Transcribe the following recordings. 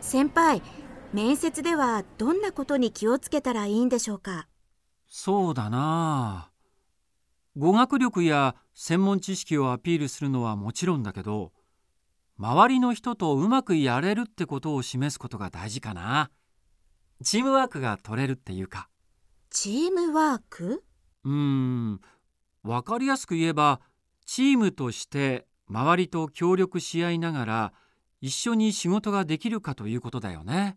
先輩面接ではどんなことに気をつけたらいいんでしょうか？そうだな。語学力や専門知識をアピールするのはもちろんだけど周りの人とうまくやれるってことを示すことが大事かな。チームワークが取れるっていうか。チームワーク？うーん。分かりやすく言えばチームとして周りと協力し合いながら一緒に仕事ができるかということだよね。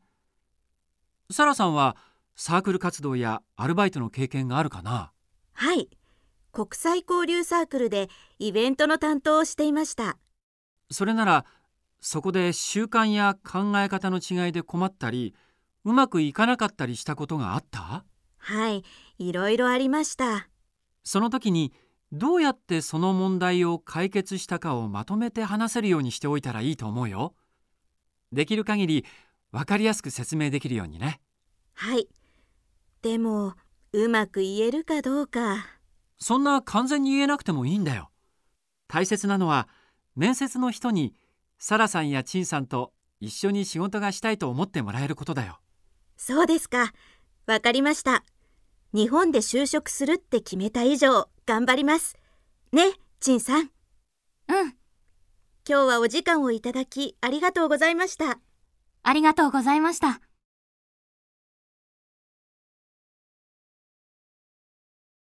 サラさんはサークル活動やアルバイトの経験があるかな？はい。国際交流サークルでイベントの担当をしていました。それならそこで習慣や考え方の違いで困ったりうまくいかなかったりしたことがあった？はい。いろいろありました。その時にどうやってその問題を解決したかをまとめて話せるようにしておいたらいいと思うよ。できる限り分かりやすく説明できるようにね。はいでもうまく言えるかどうかそんな完全に言えなくてもいいんだよ。大切なのは面接の人にサラさんやチンさんと一緒に仕事がしたいと思ってもらえることだよ。そうですかわかりました日本で就職するって決めた以上頑張ります。ねチンさん。うん。今日はお時間をいただきありがとうございました。ありがとうございました